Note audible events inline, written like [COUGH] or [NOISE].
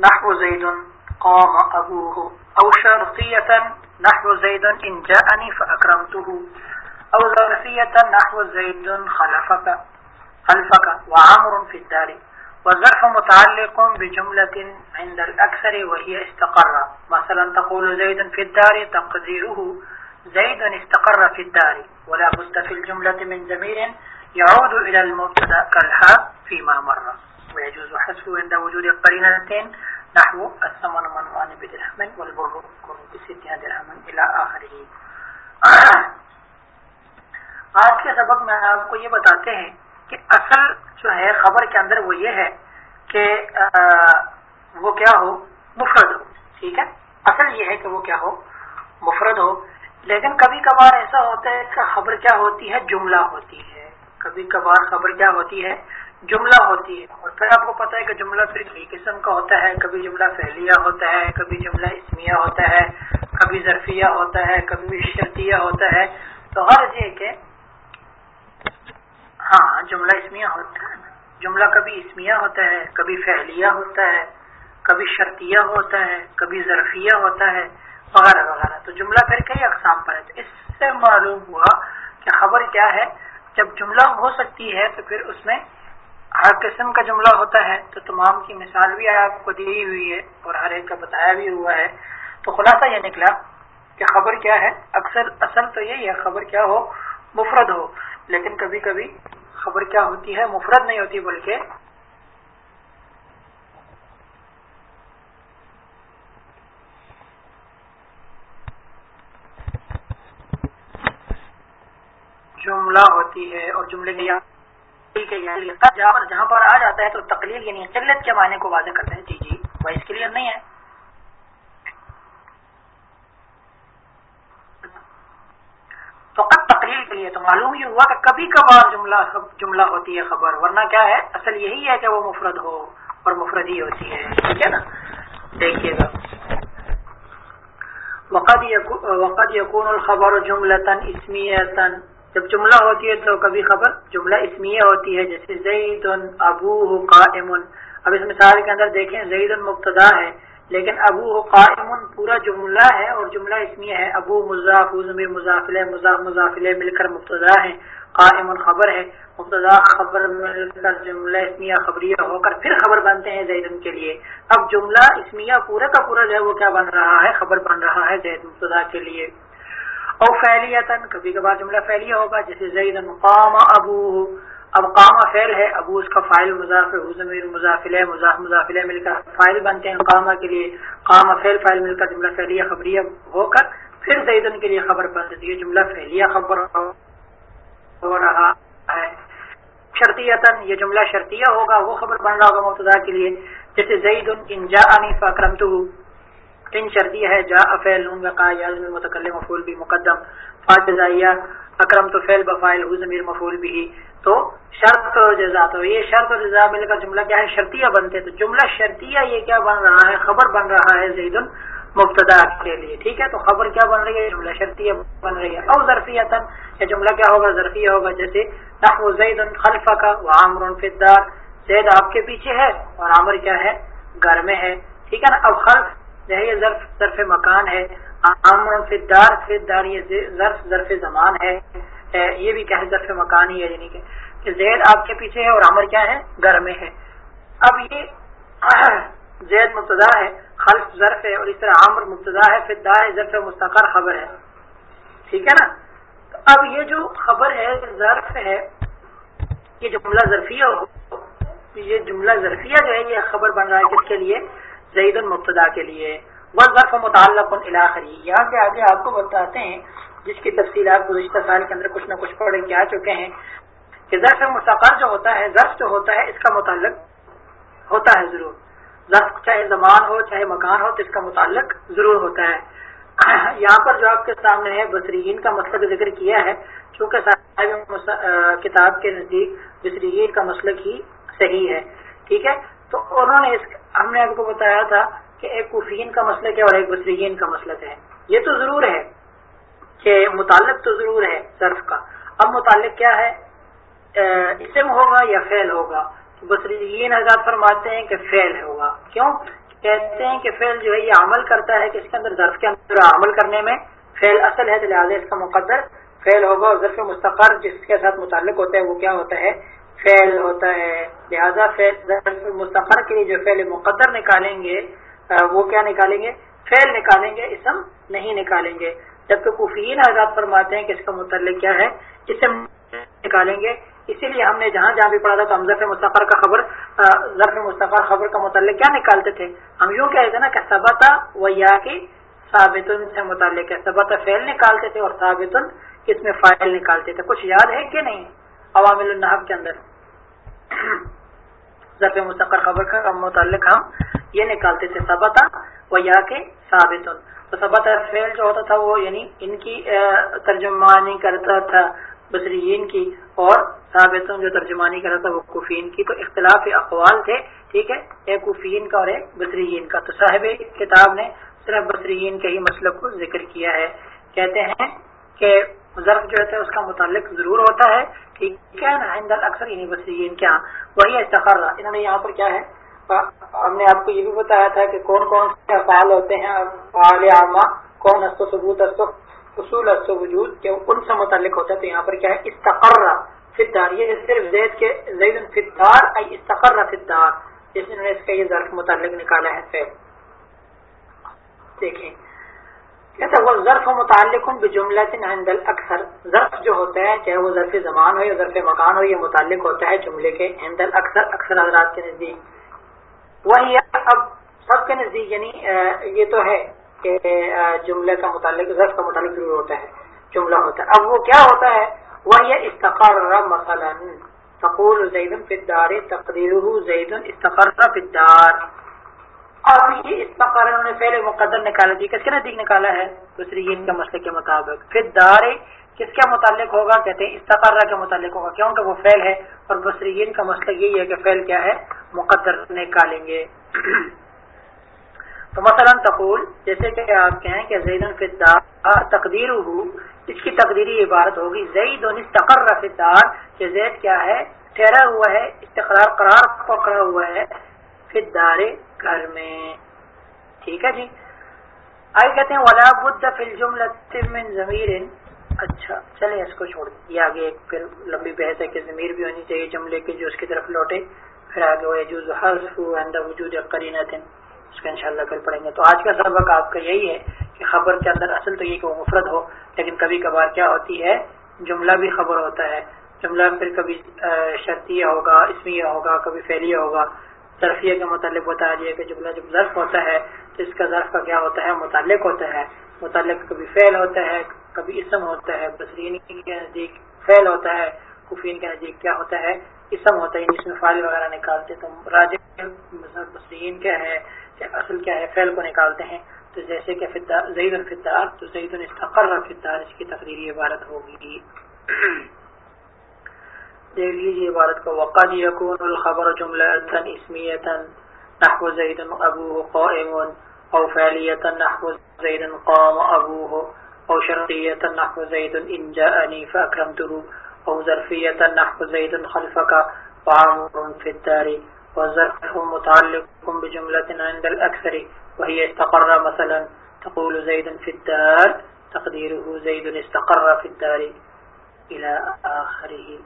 نحو زید قام ابوه او شرطیتا نحو زید ان جاءنی فاکرمته او ظرفیتا نحو زید خلفك خلفك وعمر في الدار وظرف متعلق بجملة عند الأكثر وهي استقر. مثلا تقول زيد في الدار تقديره زيد استقر في الدار. ولا بد في الجملة من زمير يعود إلى المبتدا كالها فيما مر. ويجوز حذفه عند وجود قرينتين نحو الثمن منوان بدرهم والبر بستين درهم إلى آخره. [COUGHS] آج کے سبق میں آپ کو یہ بتاتے ہیں کہ اصل جو ہے خبر کے اندر وہ یہ ہے کہ وہ کیا ہو؟ مفرد ہو. ٹھیک ہے؟ اصل یہ ہے کہ وہ کیا ہو؟ مفرد ہو. لیکن کبھی کبھار ایسا ہوتا ہے کہ خبر کیا ہوتی ہے؟ جملہ ہوتی ہے. کبھی کبھار خبر کیا ہوتی ہے؟ جملہ ہوتی ہے۔ اور پھر آپ کو پتا ہے کہ جملہ پھر کئی قسم کا ہوتا ہے۔ کبھی جملہ فعلیہ ہوتا ہے، کبھی جملہ اسمیہ ہوتا ہے، کبھی ظرفیہ ہوتا ہے، کبھی شرطیہ ہوتا ہے۔ تو ہر یہ کہ ہاں جملہ اسمیہ ہوتا ہے۔ جملہ کبھی اسمیہ ہوتا ہے، کبھی فعلیہ ہوتا ہے، کبھی شرطیہ ہوتا ہے، کبھی ظرفیہ ہوتا ہے، وغیرہ وغیرہ۔ تو جملہ پھر کئی اقسام پر ہے۔ تو اس سے معلوم ہوا کہ خبر کیا ہے؟ جب جملہ ہو سکتی ہے تو پھر اس میں ہر قسم کا جملہ ہوتا ہے، تو تمام کی مثال بھی آپ کو دی ہوئی ہے اور ہر ایک کا بتایا بھی ہوا ہے۔ تو خلاصہ یہ نکلا کہ خبر کیا ہے؟ اکثر اصل تو یہی ہے، خبر کیا ہو؟ مفرد ہو۔ لیکن کبھی کبھی خبر کیا ہوتی ہے؟ مفرد نہیں ہوتی، بلکہ جملہ ہوتی ہے اور جملے کے جہاں پر جہاں پر آ جاتا ہے تو تقلیل یعنی قلت کے معنی کو واضح کرتا ہے۔ جی جی وائس کلیئر نہیں ہے۔ فقط تقریر کے لیے تو معلوم یہ ہوا کہ کبھی کبھار جملہ جملہ ہوتی ہے خبر، ورنہ کیا ہے؟ اصل یہی ہے کہ وہ مفرد ہو اور مفرد ہی ہوتی ہے۔ ٹھیک ہے نا؟ دیکھیے گا۔ وقت وقت یقون الخبر جملتاً اسمیتاً۔ جب جملہ ہوتی ہے تو کبھی خبر جملہ اسمیہ ہوتی ہے، جیسے زید ابو قائم اب اس مثال کے اندر دیکھیں زید المبتدا ہے، لیکن ابو قائم پورا جملہ ہے اور جملہ اسمیہ ہے۔ ابو مضاف ضمیر مضافل مضاف مضافل مل کر مبتدا ہے قائم خبر ہے۔ مبتدا خبر مل کر جملہ اسمیہ خبریہ ہو کر پھر خبر بنتے ہیں زید کے لیے۔ اب جملہ اسمیہ پورا کا پورا جو ہے وہ کیا بن رہا ہے؟ خبر بن رہا ہے زید مبتدا کے لیے۔ او فعلیتن کبھی کبھار جملہ فعلیہ ہوگا، جیسے زید قام ابو اب قام فعل ہے، ابو اس کا فائل مضاف ضمیر مضافل مضاف مضافل مل کر فائل بنتے ہیں قامہ کے لیے، قام فعل فائل مل کر جملہ فعلیہ خبریہ ہو کر پھر زیدن کے لیے خبر بنتی ہے، جملہ فعلیہ خبر ہو رہا ہے۔ شرطیتن یہ جملہ شرطیہ ہوگا، وہ خبر بن رہا ہوگا مبتدا کے لیے، جیسے زید ان جاءنی فاکرمتہ ان شرطی ہے، جا افیل نون وقا یاد میں متکلم، مفعول بھی مقدم فاجزائیہ اکرم، تو فعل بفائل ہو ضمیر مفعول بھی، تو شرط و جزا، تو یہ شرط و جزا مل کر جملہ کیا ہے؟ شرطیہ بنتے، تو جملہ شرطیہ یہ کیا بن رہا ہے؟ خبر بن رہا ہے زید مبتدا کے لیے، ٹھیک ہے؟ تو خبر کیا بن رہی ہے؟ جملہ شرطیہ بن رہی ہے، او ظرفیت یہ جملہ کیا ہوگا؟ ظرفیہ ہوگا، جیسے نحو زید خلف کا وہ عامر فدار زید آپ کے پیچھے ہے اور عامر کیا ہے؟ گھر میں ہے، ٹھیک ہے نا؟ اب خلف یہ ظرف ظرف مکان ہے عامر فدار فدار یہ ظرف ظرف زمان ہے۔ یہ بھی کیا ہے ظرف مکان ہی ہے یعنی کہ زید آپ کے پیچھے ہے اور عمر کیا ہے؟ گھر میں ہے۔ اب یہ [CLEARS THROAT] زید مبتدا ہے، خلف ظرف ہے اور اس طرح عامر مبتدا ہے فدا ہے ظرف مستقر خبر ہے۔ ٹھیک ہے نا؟ تو اب یہ جو خبر ہے، ظرف ہے، یہ جملہ ظرفیہ ہو یہ جملہ ظرفیہ جو ہے، یہ خبر بن رہا ہے کس کے لیے؟ زید المبتدا کے لیے وہ ظرف متعلق الاخری یہاں سے آگے آپ کو بتاتے ہیں، جس کی تفصیل آپ گزشتہ سال کے اندر کچھ نہ کچھ پڑھ کے آ چکے ہیں، کہ ظرف مستقر جو ہوتا ہے، ظرف جو ہوتا ہے، اس کا متعلق ہوتا ہے ضرور۔ ظرف چاہے زمان ہو، چاہے مکان ہو، تو اس کا متعلق ضرور ہوتا ہے۔ [CLEARS THROAT] یہاں پر جو آپ کے سامنے ہے بصرین کا مسلک ذکر کیا ہے، چونکہ صاحب کتاب کے نزدیک بصرین کا مسلک ہی صحیح ہے، ٹھیک ہے؟ تو انہوں نے اس ہم نے آپ کو بتایا تھا کہ ایک کفین کا مسلک ہے اور ایک بصرین کا مسلک ہے۔ یہ تو ضرور ہے کہ متعلق تو ضرور ہے ظرف کا۔ اب متعلق کیا ہے؟ اسم ہوگا یا فعل ہوگا؟ بصرین حضرات فرماتے ہیں کہ فعل ہوگا۔ کیوں؟ کہتے ہیں کہ فعل جو ہے یہ عمل کرتا ہے کہ اس کے اندر؟ ظرف کے اندر۔ عمل کرنے میں فعل اصل ہے تو لہٰذا اس کا مقدر فعل ہوگا اور ظرف مستقر جس کے ساتھ متعلق ہوتا ہے وہ کیا ہوتا ہے؟ فعل ہوتا ہے، لہٰذا ظرف مستقر کے لیے جو فعل مقدر نکالیں گے وہ کیا نکالیں گے؟ فعل نکالیں گے، اسم نہیں نکالیں گے۔ جبکہ کفین آزاد فرماتے ہیں کہ اس کا متعلق کیا ہے، اسم نکالیں گے۔ اسی لیے ہم نے جہاں جہاں بھی پڑھا تھا تو ہم ظرف مستقر کا خبر ظرف مستقر خبر کا متعلق کیا نکالتے تھے؟ ہم یوں کہتے نا کہ سبتا و یا کی ثابت سے متعلق ہے۔ سبت فعل نکالتے تھے اور ثابت اس میں فائل نکالتے تھے۔ کچھ یاد ہے کہ نہیں؟ عوامل النحب کے اندر۔ ضرب مستقر خبر کا متعلق ہم یہ نکالتے تھے سبتا و یا کے ثابت۔ تو سبت فعل جو ہوتا تھا وہ یعنی ان کی ترجمانی کرتا تھا بصرین کی، اور ثابت جو ترجمانی کرتا تھا وہ کفین کی۔ تو اختلاف اقوال تھے، ٹھیک ہے، ایک کفین کا اور ایک بصرین کا۔ تو صاحب کتاب نے صرف بصرین کے ہی مسلک کو ذکر کیا ہے۔ کہتے ہیں کہ ظرف جو ہے اس کا متعلق ضرور ہوتا ہے ٹھیک ہے نا اکثر انہیں بصرین کیا ہاں وہی استخر انہوں نے یہاں پر کیا ہے؟ ہم نے آپ کو یہ بھی بتایا تھا کہ کون کون سے افعال ہوتے ہیں، افعال عامہ، کون است و ثبوت است اصول است وجود، کہ ان سے متعلق ہوتا ہے۔ تو یہاں پر کیا ہے؟ استقر فدار۔ یہ صرف زید کے، زید الفدار استقر فدار۔ جس نے اس کا یہ ظرف متعلق نکالا ہے۔ فیل دیکھیں۔ کہتا وہ ظرف متعلق عند اکثر ظرف جو ہوتا ہے چاہے وہ ظرف زمان ہو یا ظرف مکان ہو، یہ متعلق ہوتا ہے جملے کے عند اکثر اکثر حضرات کے نزدیک۔ وہی اب سب کے نزدیک یعنی یہ تو ہے کہ جملے کا متعلق، ظرف کا متعلق ضرور ہوتا ہے، جملہ ہوتا ہے۔ اب وہ کیا ہوتا ہے؟ وہ یہ استقار مثلا، تقول زید فی الدار، تقدیرہ زید فی الدار۔ اور یہ اس مقام نے پہلے مقدر نکالا جی کس کے نزدیک نکالا ہے؟ دوسری کا مسئلے کے مطابق۔ پھر دار کس کا متعلق ہوگا؟ کہتے ہیں استقرہ کے متعلق ہوگا۔ کیوں؟ کہ وہ فیل ہے۔ اور بصرین کا مسئلہ یہی ہے کہ فیل کیا ہے؟ مقدر نکالیں گے۔ تو مثلا تقول، جیسے کہ آپ کہیں کہ زید الفدار تقدیر ہو اس کی تقدیری عبارت ہوگی۔ زید استقر فدار کہ زید کیا ہے؟ ٹھہرا ہوا ہے، استقرار قرار پکڑا ہوا ہے۔ فدار گھر میں۔ ٹھیک ہے جی؟ آئی کہتے ہیں، ولا بد فل من ضمیر اچھا چلیں اس کو چھوڑ یہ آگے ایک پھر لمبی بحث ہے کہ ضمیر بھی ہونی چاہیے، جملے کے جو اس کی طرف لوٹے۔ پھر آگے وہ جز حرف وجود کرینہ تھے اس کا انشاءاللہ پھر پڑھیں گے۔ تو آج کا سبق آپ کا یہی ہے کہ خبر کے اندر اصل تو یہ کہ وہ مفرد ہو، لیکن کبھی کبھار کیا ہوتی ہے، جملہ بھی خبر ہوتا ہے۔ جملہ پھر کبھی شرطیہ ہوگا، اسمیہ ہوگا، کبھی فیلیہ ہوگا۔ ظرفیہ کے متعلق بتا دیا کہ جملہ جب ظرف ہوتا ہے تو اس کا ظرف کا کیا ہوتا ہے؟ متعلق ہوتا ہے۔ متعلق کبھی فعل ہوتا ہے، کبھی اسم ہوتا ہے۔ بصرین کے نزدیک فعل ہوتا ہے، کفین کے نزدیک کیا ہوتا ہے؟ اسم ہوتا ہے یعنی جس میں فائل وغیرہ نکالتے تو راج بصرین کیا ہے؟ اصل کیا ہے؟ فعل کو نکالتے ہیں۔ تو جیسے کہ زید الفطار تو زید الفطار اس کی تقریری عبارت ہوگی۔ دیکھ لیجیے عبارت کو وقد يكون الخبر جملة اسمية نحو زيد أبوه قائم أو فعلية نحو زيد قام أبوه أو شرطية نحو زيد إن جاءني فأكرمته أو ظرفية نحو زيد خلفك وعمر في الدار والظرف متعلق بجملة عند الأكثر وهي استقر مثلا تقول زيد في الدار تقديره زيد استقر في الدار إلى آخره